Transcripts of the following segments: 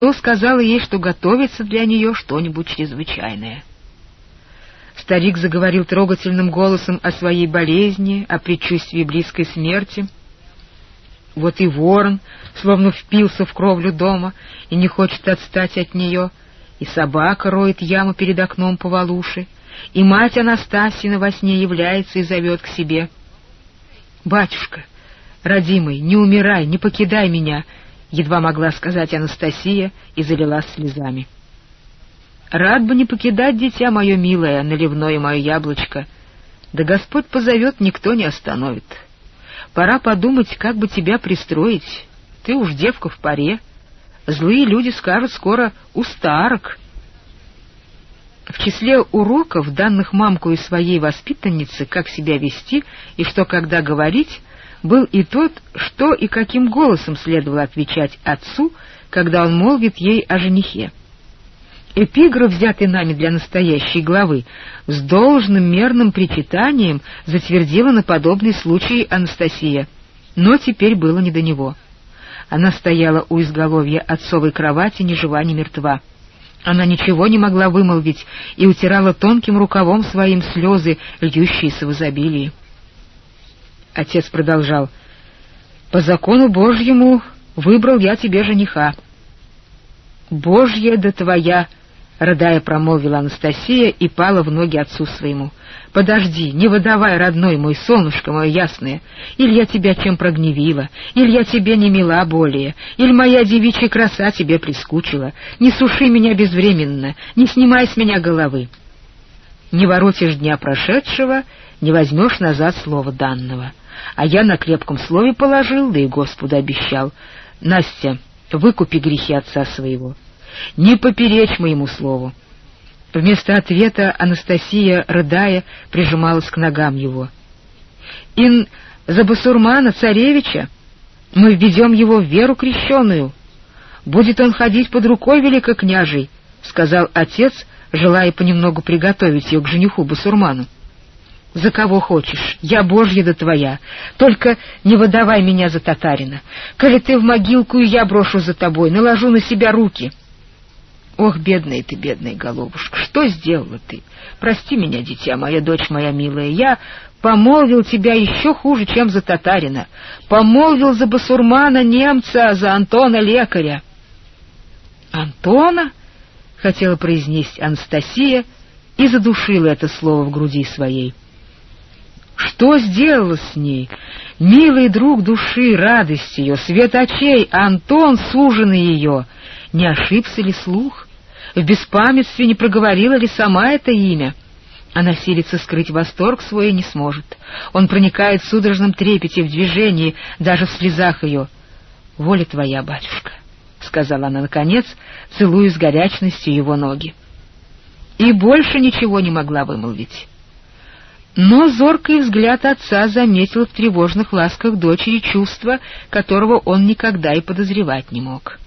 то сказала ей, что готовится для нее что-нибудь чрезвычайное. Старик заговорил трогательным голосом о своей болезни, о предчувствии близкой смерти. Вот и ворон словно впился в кровлю дома и не хочет отстать от нее, и собака роет яму перед окном по валуши, и мать Анастасина во сне является и зовет к себе. «Батюшка, родимый, не умирай, не покидай меня!» — едва могла сказать Анастасия и залилась слезами. Рад бы не покидать, дитя мое милое, наливное мое яблочко. Да Господь позовет, никто не остановит. Пора подумать, как бы тебя пристроить. Ты уж девка в паре. Злые люди скажут скоро «устарок». В числе уроков, данных мамкой своей воспитаннице, как себя вести и что когда говорить, был и тот, что и каким голосом следовало отвечать отцу, когда он молвит ей о женихе. Эпиграф, взятый нами для настоящей главы, с должным мерным причитанием затвердила на подобный случай Анастасия, но теперь было не до него. Она стояла у изголовья отцовой кровати, ни жива, ни мертва. Она ничего не могла вымолвить и утирала тонким рукавом своим слезы, льющиеся в изобилии. Отец продолжал. «По закону Божьему выбрал я тебе жениха». «Божья да твоя!» рыдая промолвила Анастасия и пала в ноги отцу своему. «Подожди, не выдавай, родной мой, солнышко мое ясное, или я тебя чем прогневила, или я тебе не мила более, или моя девичья краса тебе прискучила, не суши меня безвременно, не снимай с меня головы. Не воротишь дня прошедшего, не возьмешь назад слова данного. А я на крепком слове положил, да и Господу обещал. Настя, выкупи грехи отца своего» не поперечь моему слову. Вместо ответа Анастасия, рыдая, прижималась к ногам его. «Ин за басурмана царевича мы введем его в веру крещеную. Будет он ходить под рукой великокняжей», — сказал отец, желая понемногу приготовить ее к жениху басурману. «За кого хочешь, я Божья да твоя, только не выдавай меня за татарина. Коли ты в могилку, и я брошу за тобой, наложу на себя руки». Ох, бедная ты, бедная головушка, что сделала ты? Прости меня, дитя моя, дочь моя милая, я помолвил тебя еще хуже, чем за татарина. Помолвил за басурмана немца, за Антона лекаря. Антона? Хотела произнести Анастасия и задушила это слово в груди своей. Что сделала с ней? Милый друг души, радость ее, свет очей, Антон, суженый ее. Не ошибся ли слух? в беспамятстве не проговорила ли сама это имя. Она силится скрыть восторг свой и не сможет. Он проникает в судорожном трепете, в движении, даже в слезах ее. «Воля твоя, батюшка», — сказала она наконец, целуя с горячностью его ноги. И больше ничего не могла вымолвить. Но зоркий взгляд отца заметил в тревожных ласках дочери чувство, которого он никогда и подозревать не мог.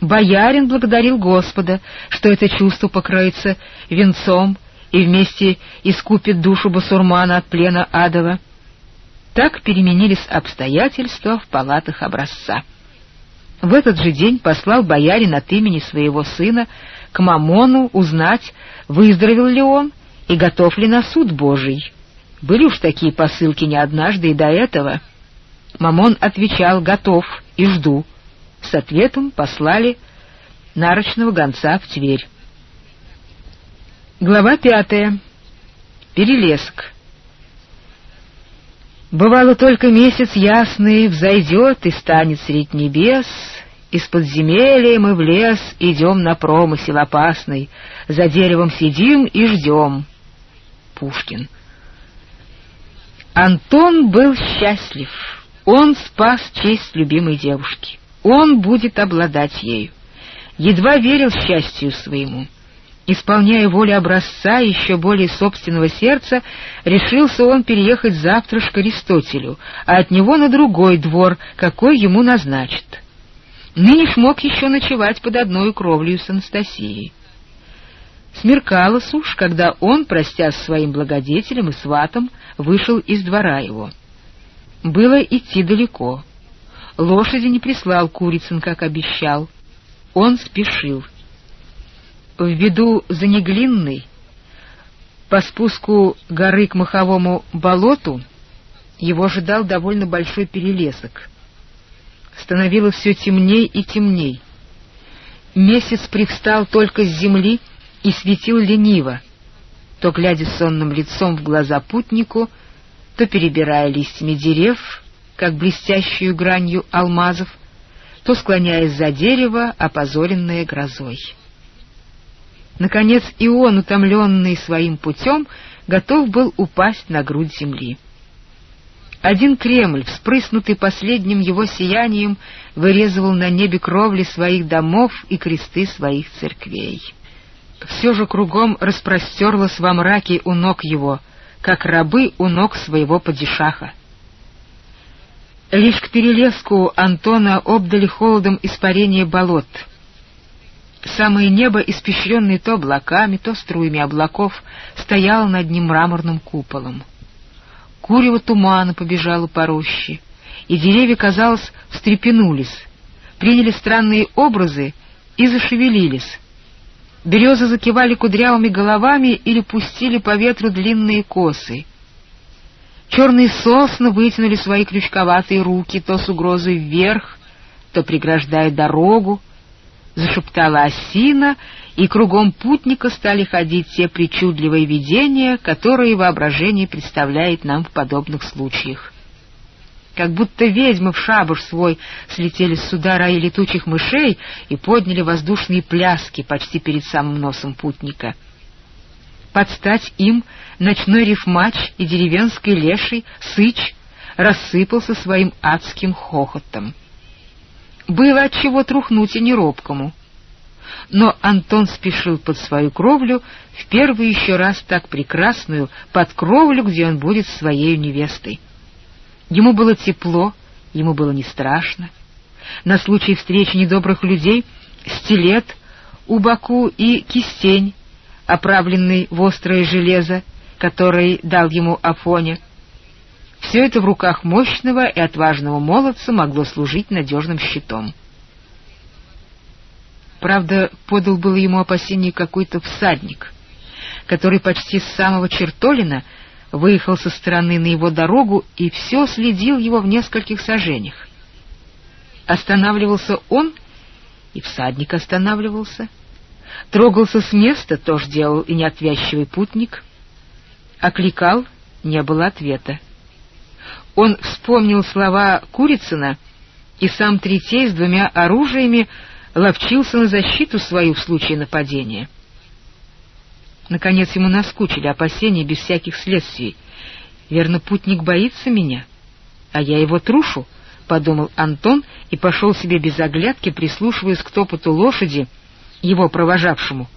Боярин благодарил Господа, что это чувство покроется венцом и вместе искупит душу басурмана от плена адова. Так переменились обстоятельства в палатах образца. В этот же день послал боярин от имени своего сына к Мамону узнать, выздоровел ли он и готов ли на суд Божий. Были уж такие посылки не однажды и до этого. Мамон отвечал «готов» и «жду». С ответом послали нарочного гонца в Тверь. Глава пятая. Перелеск. Бывало только месяц ясный взойдет и станет средь небес, из подземелья мы в лес идем на промысел опасный, за деревом сидим и ждем. Пушкин. Антон был счастлив. Он спас честь любимой девушки он будет обладать ею. Едва верил счастью своему. Исполняя волю образца еще более собственного сердца, решился он переехать завтра к Аристотелю, а от него на другой двор, какой ему назначат. Ныне мог еще ночевать под одной кровлей с Анастасией. Смеркалось уж, когда он, простясь своим благодетелем и сватом, вышел из двора его. Было идти далеко — Лошади не прислал Курицын, как обещал. Он спешил. В виду за Неглинной, по спуску горы к маховому болоту, его ожидал довольно большой перелесок. Становилось все темней и темней. Месяц привстал только с земли и светил лениво, то глядя сонным лицом в глаза путнику, то перебирая листьями дерев, как блестящую гранью алмазов, то склоняясь за дерево, опозоренное грозой. Наконец и он, утомленный своим путем, готов был упасть на грудь земли. Один Кремль, вспрыснутый последним его сиянием, вырезывал на небе кровли своих домов и кресты своих церквей. Все же кругом распростерлось во мраке у ног его, как рабы у ног своего падишаха. Лишь к перелеску Антона обдали холодом испарение болот. Самое небо, испещренное то облаками, то струями облаков, стояло над ним мраморным куполом. Курево тумана побежало по роще, и деревья, казалось, встрепенулись, приняли странные образы и зашевелились. Березы закивали кудрявыми головами или пустили по ветру длинные косы — Черные сосны вытянули свои крючковатые руки то с угрозой вверх, то преграждая дорогу. Зашептала осина, и кругом путника стали ходить те причудливые видения, которые воображение представляет нам в подобных случаях. Как будто ведьмы в шабуш свой слетели с удара и летучих мышей и подняли воздушные пляски почти перед самым носом путника — под стать им ночной рифмач и деревенский леший Сыч рассыпался своим адским хохотом. Было от чего трухнуть и неробкому. Но Антон спешил под свою кровлю, в первый еще раз так прекрасную, под кровлю, где он будет своей невестой. Ему было тепло, ему было не страшно. На случай встречи недобрых людей стилет у боку и кистень оправленный в острое железо, который дал ему Афоня. Все это в руках мощного и отважного молодца могло служить надежным щитом. Правда, подал было ему опасение какой-то всадник, который почти с самого Чертолина выехал со стороны на его дорогу и все следил его в нескольких сажениях. Останавливался он, и всадник останавливался — Трогался с места, тоже делал и неотвязчивый путник. Окликал, не было ответа. Он вспомнил слова Курицына, и сам Третей с двумя оружиями ловчился на защиту свою в случае нападения. Наконец ему наскучили опасения без всяких следствий. Верно, путник боится меня, а я его трушу, — подумал Антон и пошел себе без оглядки, прислушиваясь к топоту лошади, его провожавшему,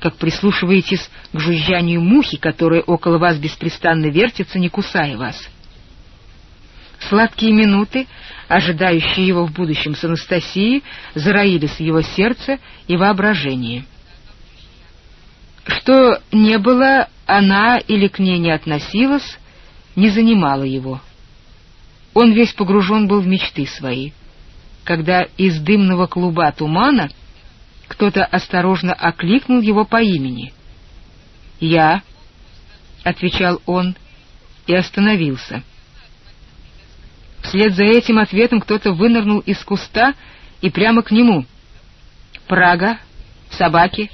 как прислушиваетесь к жужжанию мухи, которая около вас беспрестанно вертится, не кусая вас. Сладкие минуты, ожидающие его в будущем с Анастасией, зароились в его сердце и воображении. Что не было, она или к ней не относилась, не занимала его. Он весь погружен был в мечты свои. Когда из дымного клуба тумана — кто-то осторожно окликнул его по имени. «Я», — отвечал он, и остановился. Вслед за этим ответом кто-то вынырнул из куста и прямо к нему. «Прага, собаки,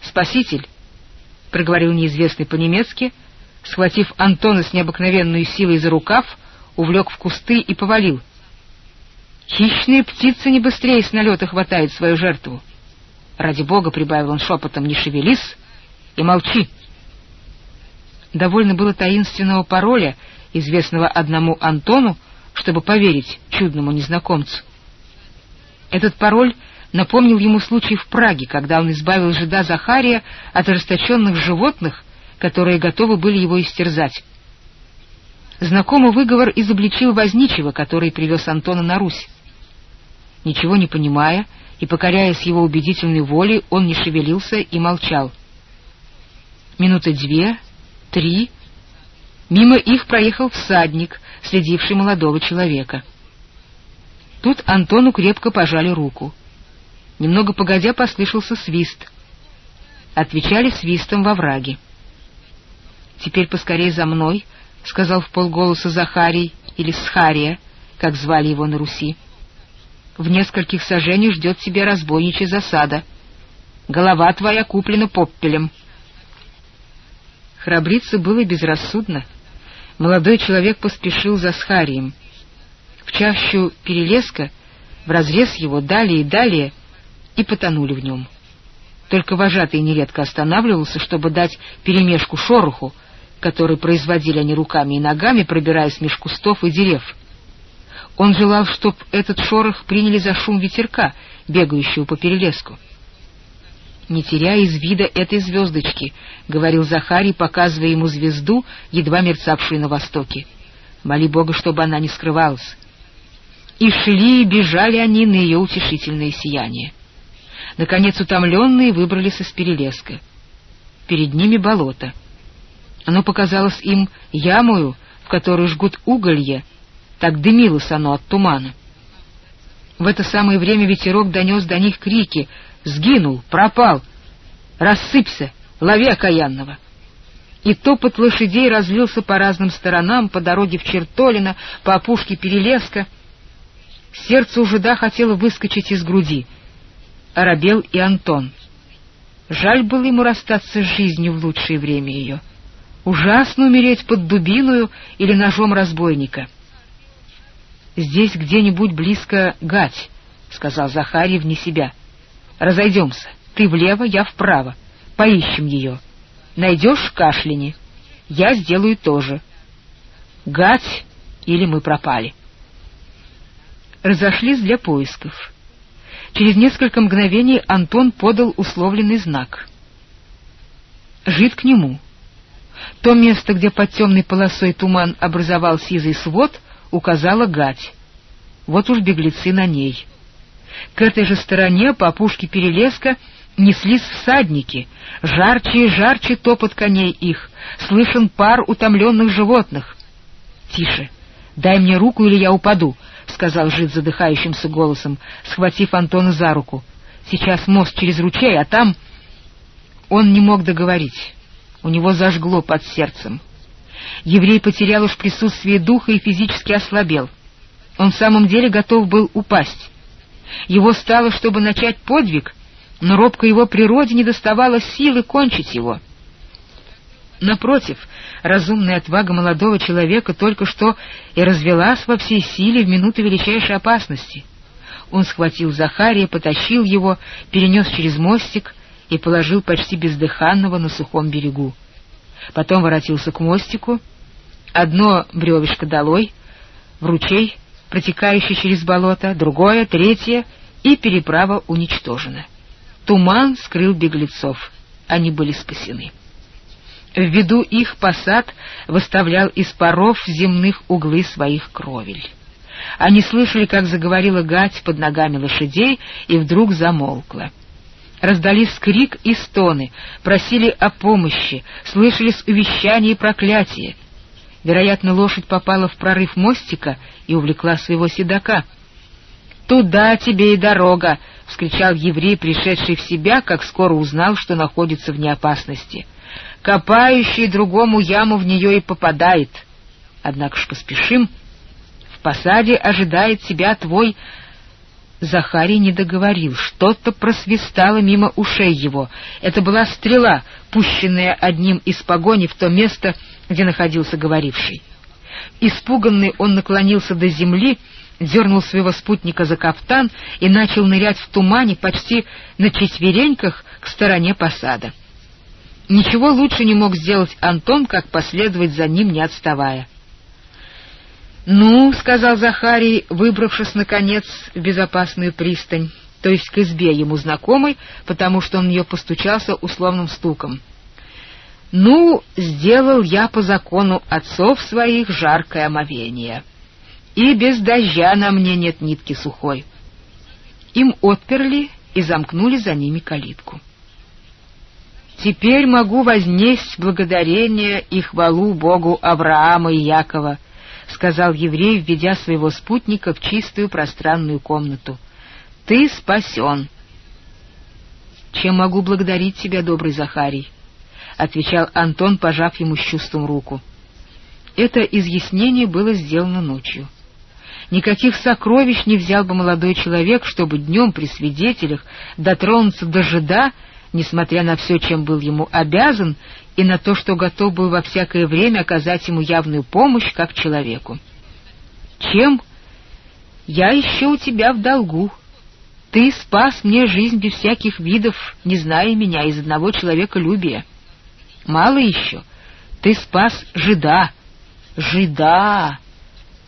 спаситель», — проговорил неизвестный по-немецки, схватив Антона с необыкновенной силой за рукав, увлек в кусты и повалил. Хищные птицы не быстрее с налета хватают свою жертву. Ради бога, — прибавил он шепотом, — не шевелись и молчи. Довольно было таинственного пароля, известного одному Антону, чтобы поверить чудному незнакомцу. Этот пароль напомнил ему случай в Праге, когда он избавил жида Захария от ожесточенных животных, которые готовы были его истерзать. Знакомый выговор изобличил Возничего, который привез Антона на Русь. Ничего не понимая, — и, покоряясь его убедительной воле, он не шевелился и молчал. Минуты две, три. Мимо их проехал всадник, следивший молодого человека. Тут Антону крепко пожали руку. Немного погодя послышался свист. Отвечали свистом во враге. «Теперь поскорей за мной», — сказал в полголоса Захарий или Схария, как звали его на Руси. «В нескольких сажениях ждет тебя разбойничья засада. Голова твоя куплена поппелем». Храбриться было безрассудно. Молодой человек поспешил за Схарием. В чащу перелеска, в разрез его далее и далее, и потонули в нем. Только вожатый нередко останавливался, чтобы дать перемешку шороху, который производили они руками и ногами, пробираясь меж кустов и дерев. Он желал, чтоб этот шорох приняли за шум ветерка, бегающего по перелеску. «Не теряя из вида этой звездочки», — говорил Захарий, показывая ему звезду, едва мерцавшую на востоке. «Моли Бога, чтобы она не скрывалась». И шли и бежали они на ее утешительное сияние. Наконец, утомленные выбрались из перелеска. Перед ними болото. Оно показалось им ямою, в которую жгут уголье, так дымилось оно от тумана. В это самое время ветерок донес до них крики «Сгинул! Пропал! Рассыпься! Лови окаянного!» И топот лошадей разлился по разным сторонам, по дороге в Чертолино, по опушке Перелеска. Сердце у жида хотело выскочить из груди. Оробел и Антон. Жаль было ему расстаться с жизнью в лучшее время ее. Ужасно умереть под дубиную или ножом разбойника. «Здесь где-нибудь близко гать», — сказал Захарий вне себя. «Разойдемся. Ты влево, я вправо. Поищем ее. Найдешь — кашляни. Я сделаю то же. Гать, или мы пропали». Разошлись для поисков. Через несколько мгновений Антон подал условленный знак. Жид к нему — то место, где под темной полосой туман образовал сизый свод, указала гать. Вот уж беглецы на ней. К этой же стороне, по опушке перелеска, неслись всадники, жарче и жарче топот коней их, слышен пар утомленных животных. — Тише, дай мне руку, или я упаду, — сказал жид задыхающимся голосом, схватив Антона за руку. — Сейчас мост через ручей, а там... Он не мог договорить у него зажгло под сердцем. Еврей потерял уж присутствие духа и физически ослабел. Он в самом деле готов был упасть. Его стало, чтобы начать подвиг, но робко его природе не доставало силы кончить его. Напротив, разумная отвага молодого человека только что и развелась во всей силе в минуту величайшей опасности. Он схватил Захария, потащил его, перенес через мостик — и положил почти бездыханного на сухом берегу. Потом воротился к мостику, одно бревешко долой, в ручей, протекающий через болото, другое, третье, и переправа уничтожена. Туман скрыл беглецов, они были спасены. В виду их посад выставлял из паров земных углы своих кровель. Они слышали, как заговорила гать под ногами лошадей, и вдруг замолкла. Раздались крик и стоны, просили о помощи, слышались увещания и проклятия. Вероятно, лошадь попала в прорыв мостика и увлекла своего седока. «Туда тебе и дорога!» — вскричал еврей, пришедший в себя, как скоро узнал, что находится в неопасности. «Копающий другому яму в нее и попадает. Однако ж поспешим. В посаде ожидает тебя твой Захарий не договорил, что-то просвистало мимо ушей его. Это была стрела, пущенная одним из погони в то место, где находился говоривший. Испуганный он наклонился до земли, дернул своего спутника за кафтан и начал нырять в тумане почти на четвереньках к стороне посада. Ничего лучше не мог сделать Антон, как последовать за ним, не отставая. «Ну, — сказал Захарий, выбравшись, наконец, в безопасную пристань, то есть к избе ему знакомой, потому что он в нее постучался условным стуком. «Ну, сделал я по закону отцов своих жаркое омовение, и без дождя на мне нет нитки сухой». Им отперли и замкнули за ними калитку. «Теперь могу вознесть благодарение и хвалу Богу Авраама и Якова», — сказал еврей, введя своего спутника в чистую пространную комнату. — Ты спасен. Чем могу благодарить тебя, добрый Захарий? — отвечал Антон, пожав ему с чувством руку. Это изъяснение было сделано ночью. Никаких сокровищ не взял бы молодой человек, чтобы днем при свидетелях дотронуться до жида, несмотря на все, чем был ему обязан, и на то, что готов был во всякое время оказать ему явную помощь как человеку. «Чем? Я еще у тебя в долгу. Ты спас мне жизнь без всяких видов, не зная меня, из одного человеколюбия. Мало еще. Ты спас жида. Жида!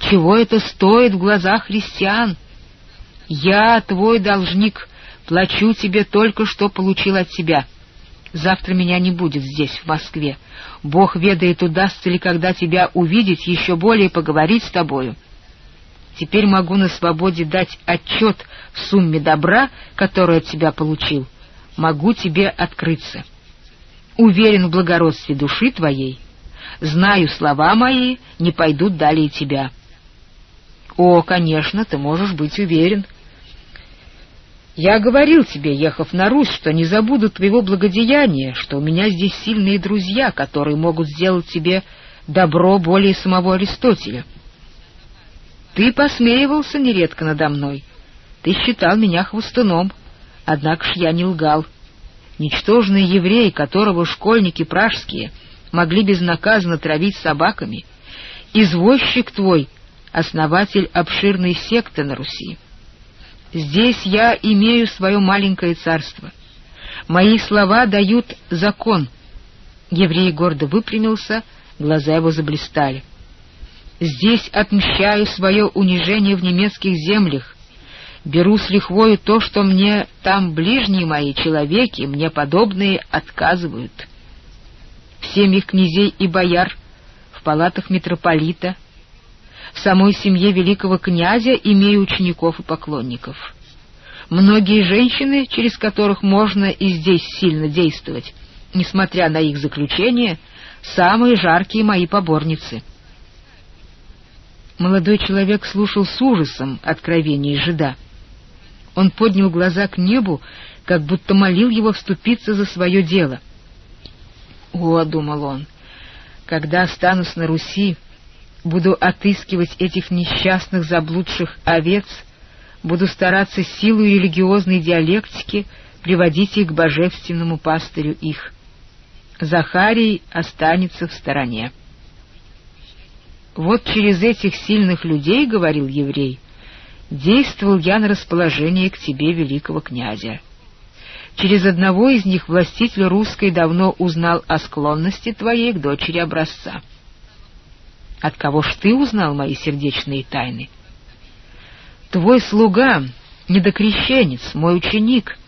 Чего это стоит в глазах христиан? Я, твой должник, плачу тебе только, что получил от тебя. Завтра меня не будет здесь, в Москве. Бог ведает, удастся ли когда тебя увидеть, еще более поговорить с тобою. Теперь могу на свободе дать отчет в сумме добра, которую от тебя получил. Могу тебе открыться. Уверен в благородстве души твоей. Знаю, слова мои не пойдут далее тебя. О, конечно, ты можешь быть уверен. Я говорил тебе, ехав на Русь, что не забуду твоего благодеяния, что у меня здесь сильные друзья, которые могут сделать тебе добро более самого Аристотеля. Ты посмеивался нередко надо мной. Ты считал меня хвостуном, однако ж я не лгал. Ничтожный еврей, которого школьники пражские могли безнаказанно травить собаками, извозчик твой, основатель обширной секты на Руси. Здесь я имею свое маленькое царство. Мои слова дают закон. Еврей гордо выпрямился, глаза его заблистали. Здесь отмщаю свое унижение в немецких землях. Беру с лихвою то, что мне там ближние мои человеки, мне подобные, отказывают. В семьях князей и бояр, в палатах митрополита, в самой семье великого князя имею учеников и поклонников. Многие женщины, через которых можно и здесь сильно действовать, несмотря на их заключение, самые жаркие мои поборницы — Молодой человек слушал с ужасом откровений жида. Он поднял глаза к небу, как будто молил его вступиться за свое дело. «О, — думал он, — когда останусь на Руси, буду отыскивать этих несчастных заблудших овец, буду стараться силой религиозной диалектики приводить их к божественному пастырю их. Захарий останется в стороне. Вот через этих сильных людей, — говорил еврей, — действовал я на расположение к тебе, великого князя. Через одного из них властитель русской давно узнал о склонности твоей к дочери образца. От кого ж ты узнал мои сердечные тайны? Твой слуга, недокрещенец, мой ученик.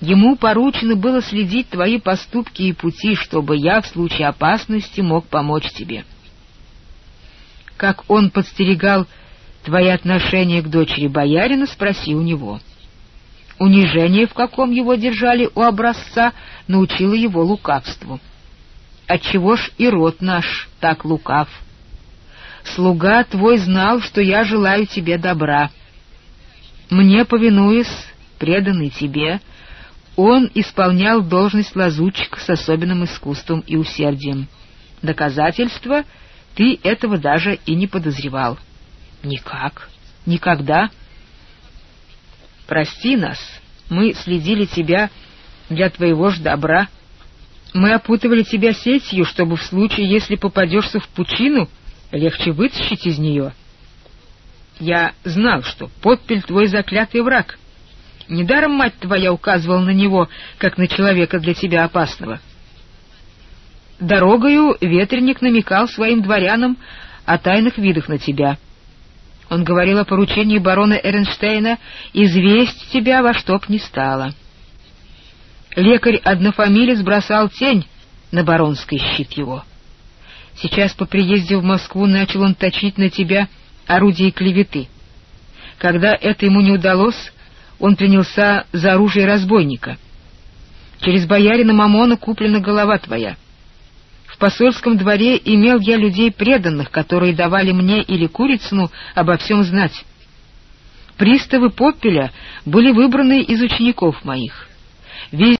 Ему поручено было следить твои поступки и пути, чтобы я в случае опасности мог помочь тебе. — как он подстерегал твои отношения к дочери боярина, спроси у него. Унижение, в каком его держали у образца, научило его лукавству. Отчего ж и род наш так лукав? Слуга твой знал, что я желаю тебе добра. Мне, повинуясь, преданный тебе, он исполнял должность лазутчика с особенным искусством и усердием. Доказательство — ты этого даже и не подозревал. Никак. Никогда. Прости нас. Мы следили тебя для твоего ж добра. Мы опутывали тебя сетью, чтобы в случае, если попадешься в пучину, легче вытащить из нее. Я знал, что подпель твой заклятый враг. Недаром мать твоя указывала на него, как на человека для тебя опасного. — Дорогою ветреник намекал своим дворянам о тайных видах на тебя. Он говорил о поручении барона Эренштейна известь тебя во что б ни стало. Лекарь-однофамилец бросал тень на баронский щит его. Сейчас по приезде в Москву начал он точить на тебя орудие клеветы. Когда это ему не удалось, он принялся за оружие разбойника. Через боярина Мамона куплена голова твоя посольском дворе имел я людей преданных, которые давали мне или Курицыну обо всем знать. Приставы Поппеля были выбраны из учеников моих. Весь